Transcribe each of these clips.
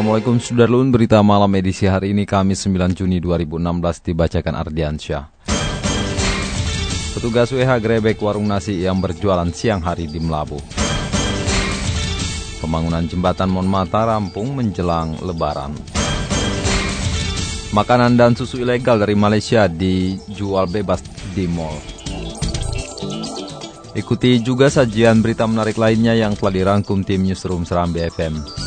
Assalamualaikum Sudarlun, berita malam edisi hari ini Kamis 9 Juni 2016 dibacakan Ardiansyah. Petugas WH grebek warung nasi yang berjualan siang hari di Melabu. Pembangunan jembatan Monmata rampung menjelang lebaran. Makanan dan susu ilegal dari Malaysia dijual bebas di mall. Ikuti juga sajian berita menarik lainnya yang telah dirangkum tim Newsroom Serambi FM.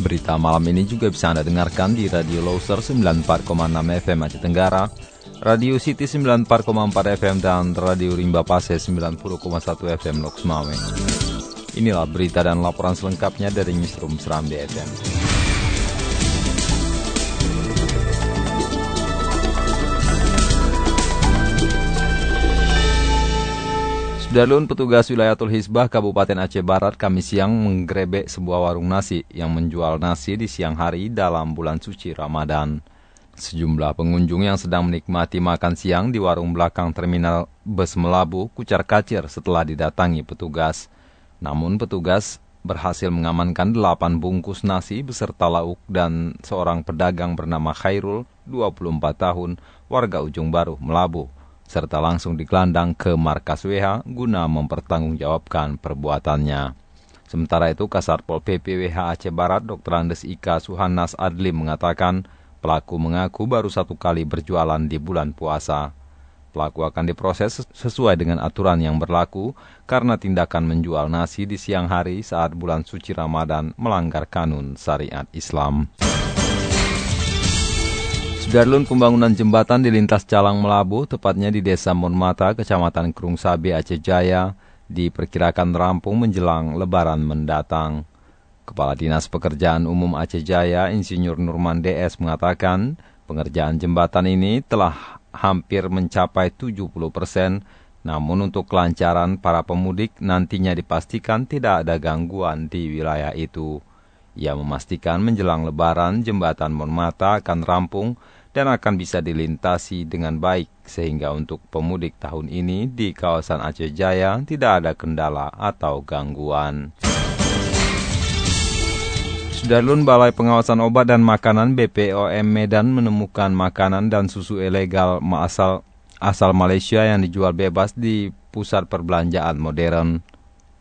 Berita malam ini juga bisa Anda dengarkan di Radio Loser 94,6 FM Aceh Tenggara, Radio City 94,4 FM, dan Radio Rimba Pase 90,1 FM Loks Mame. Inilah berita dan laporan selengkapnya dari Newsroom Serambi FM. Sudarlun petugas wilayatul Hizbah Kabupaten Aceh Barat kami siang menggrebek sebuah warung nasi yang menjual nasi di siang hari dalam bulan suci Ramadan. Sejumlah pengunjung yang sedang menikmati makan siang di warung belakang terminal bus Melabu kucar kacir setelah didatangi petugas. Namun petugas berhasil mengamankan 8 bungkus nasi beserta lauk dan seorang pedagang bernama Khairul, 24 tahun, warga Ujung Baru, Melabu serta langsung digelandang ke markas WH guna mempertanggungjawabkan perbuatannya. Sementara itu, Kasatpol PP WH Aceh Barat Dr. Andes Ika Suhanas Adli mengatakan pelaku mengaku baru satu kali berjualan di bulan puasa. Pelaku akan diproses sesuai dengan aturan yang berlaku karena tindakan menjual nasi di siang hari saat bulan suci Ramadan melanggar kanun syariat Islam. Sudarlun pembangunan jembatan di lintas Calang Melabu, tepatnya di Desa Monmata, Kecamatan Kerung Sabi, Aceh Jaya, diperkirakan rampung menjelang lebaran mendatang. Kepala Dinas Pekerjaan Umum Aceh Jaya, Insinyur Nurman DS mengatakan, pengerjaan jembatan ini telah hampir mencapai 70 persen, namun untuk kelancaran para pemudik nantinya dipastikan tidak ada gangguan di wilayah itu. Ia memastikan menjelang lebaran jembatan Monmata akan rampung dan akan bisa dilintasi dengan baik sehingga untuk pemudik tahun ini di kawasan Aceh Jaya tidak ada kendala atau gangguan. Sudarlun Balai Pengawasan Obat dan Makanan BPOM Medan menemukan makanan dan susu ilegal asal asal Malaysia yang dijual bebas di pusat perbelanjaan modern.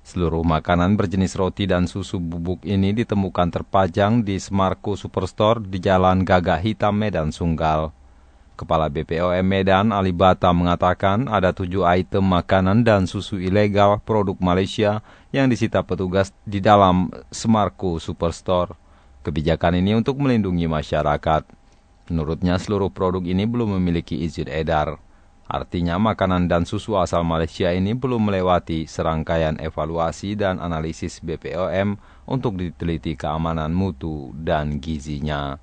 Seluruh makanan berjenis roti dan susu bubuk ini ditemukan terpajang di Semarko Superstore di Jalan Gagak Hitam Medan Sunggal. Kepala BPOM Medan Ali Bata mengatakan ada tujuh item makanan dan susu ilegal produk Malaysia yang disita petugas di dalam Semarko Superstore. Kebijakan ini untuk melindungi masyarakat. Menurutnya seluruh produk ini belum memiliki izin edar. Artinya makanan dan susu asal Malaysia ini belum melewati serangkaian evaluasi dan analisis BPOM untuk diteliti keamanan mutu dan gizinya.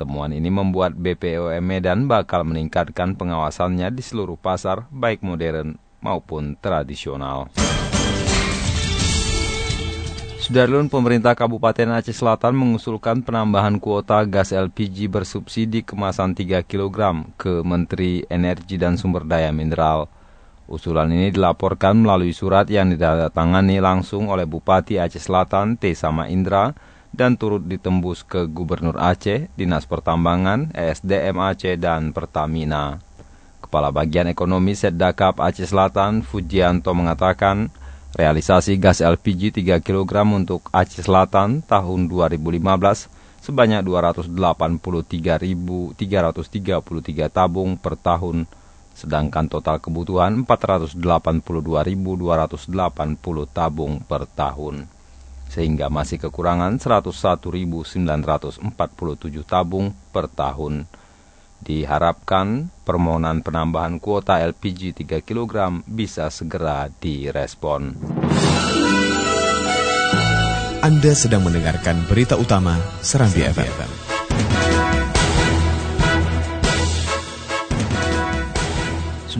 Temuan ini membuat BPOM Medan bakal meningkatkan pengawasannya di seluruh pasar baik modern maupun tradisional. Sudarlun pemerintah Kabupaten Aceh Selatan mengusulkan penambahan kuota gas LPG bersubsidi kemasan 3 kg ke Menteri Energi dan Sumber Daya Mineral. Usulan ini dilaporkan melalui surat yang ditandatangani langsung oleh Bupati Aceh Selatan T. Sama Indra dan turut ditembus ke Gubernur Aceh, Dinas Pertambangan, ESDM Aceh, dan Pertamina. Kepala Bagian Ekonomi Setdakap Aceh Selatan, Fujianto mengatakan, Realisasi gas LPG 3 kg untuk Aceh Selatan tahun 2015 sebanyak 283.333 tabung per tahun, sedangkan total kebutuhan 482.280 tabung per tahun. Sehingga masih kekurangan 101.947 tabung per tahun. Diharapkan permohonan penambahan kuota LPG 3 kg bisa segera direspon. Anda sedang mendengarkan berita utama Serambi, FM. FM.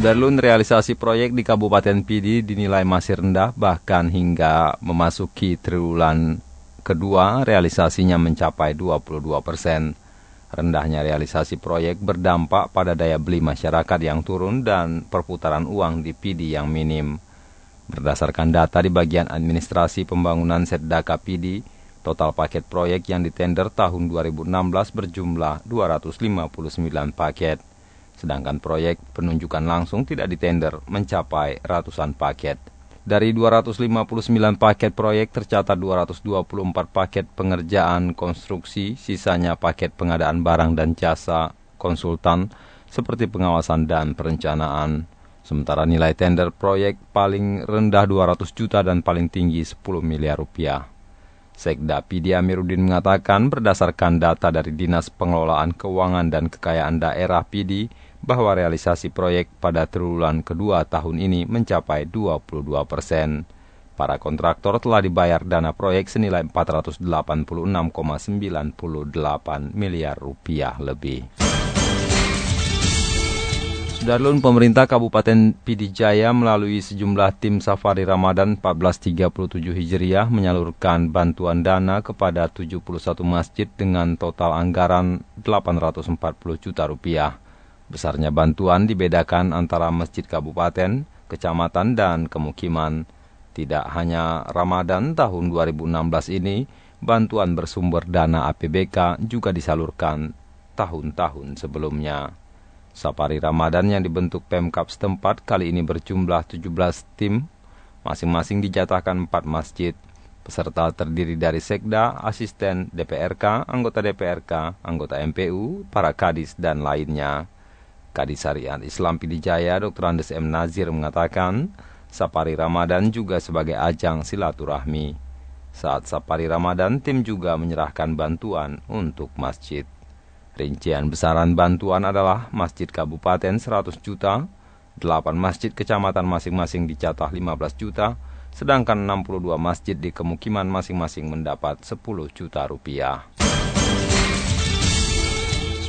Sudarlun realisasi proyek di Kabupaten Pidi dinilai masih rendah bahkan hingga memasuki triwulan kedua realisasinya mencapai 22 persen. Rendahnya realisasi proyek berdampak pada daya beli masyarakat yang turun dan perputaran uang di PD yang minim. Berdasarkan data di bagian administrasi pembangunan Setdaka PD, total paket proyek yang ditender tahun 2016 berjumlah 259 paket. Sedangkan proyek penunjukan langsung tidak ditender mencapai ratusan paket. Dari 259 paket proyek tercatat 224 paket pengerjaan konstruksi, sisanya paket pengadaan barang dan jasa konsultan seperti pengawasan dan perencanaan. Sementara nilai tender proyek paling rendah 200 juta dan paling tinggi 10 miliar rupiah. Sekda Pidi Amiruddin mengatakan berdasarkan data dari Dinas Pengelolaan Keuangan dan Kekayaan Daerah Pidi, bahwa realisasi proyek pada triwulan kedua tahun ini mencapai 22 persen. Para kontraktor telah dibayar dana proyek senilai 486,98 miliar rupiah lebih. Sudarlun pemerintah Kabupaten Pidijaya melalui sejumlah tim safari Ramadan 1437 Hijriah menyalurkan bantuan dana kepada 71 masjid dengan total anggaran 840 juta rupiah. Besarnya bantuan dibedakan antara masjid kabupaten, kecamatan, dan kemukiman. Tidak hanya Ramadan tahun 2016 ini, bantuan bersumber dana APBK juga disalurkan tahun-tahun sebelumnya. Safari Ramadan yang dibentuk Pemkap setempat kali ini berjumlah 17 tim, masing-masing dijatahkan 4 masjid. Peserta terdiri dari sekda, asisten DPRK, anggota DPRK, anggota MPU, para kadis, dan lainnya. Kadis Syariat Islam Pidijaya Dr. Andes M. Nazir mengatakan, Sapari Ramadan juga sebagai ajang silaturahmi. Saat Sapari Ramadan, tim juga menyerahkan bantuan untuk masjid. Rincian besaran bantuan adalah Masjid Kabupaten 100 juta, 8 masjid kecamatan masing-masing dicatat 15 juta, sedangkan 62 masjid di kemukiman masing-masing mendapat 10 juta rupiah.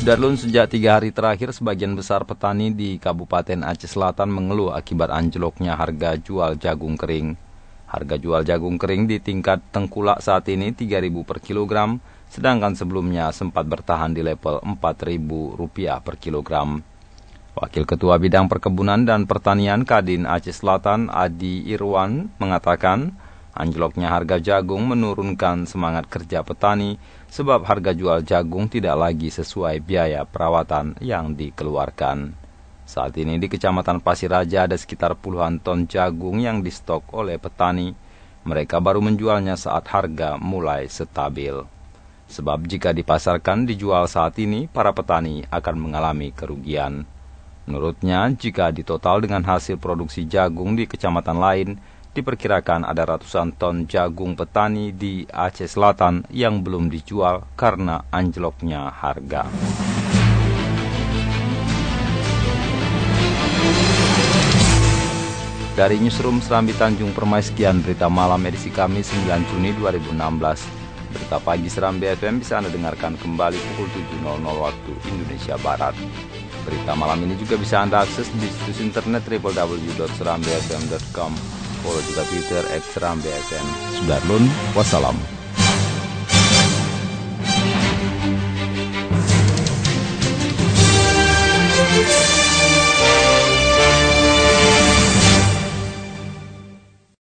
Darlun sejak tiga hari terakhir sebagian besar petani di Kabupaten Aceh Selatan mengeluh akibat anjloknya harga jual jagung kering. Harga jual jagung kering di tingkat tengkulak saat ini Rp3.000 per kilogram, sedangkan sebelumnya sempat bertahan di level Rp4.000 per kilogram. Wakil Ketua Bidang Perkebunan dan Pertanian Kadin Aceh Selatan Adi Irwan mengatakan, Anjloknya harga jagung menurunkan semangat kerja petani sebab harga jual jagung tidak lagi sesuai biaya perawatan yang dikeluarkan. Saat ini di Kecamatan Pasir Raja ada sekitar puluhan ton jagung yang distok oleh petani. Mereka baru menjualnya saat harga mulai stabil. Sebab jika dipasarkan dijual saat ini, para petani akan mengalami kerugian. Menurutnya, jika ditotal dengan hasil produksi jagung di kecamatan lain, diperkirakan ada ratusan ton jagung petani di Aceh Selatan yang belum dijual karena anjloknya harga. Dari Newsroom Serambi Tanjung Permai sekian berita malam edisi Kamis 9 Juni 2016. Berita pagi Serambi FM bisa Anda dengarkan kembali pukul 7.00 waktu Indonesia Barat. Berita malam ini juga bisa Anda akses di situs internet www.serambifm.com follow juga Twitter at Seram BSN. Sudarlun, wassalam.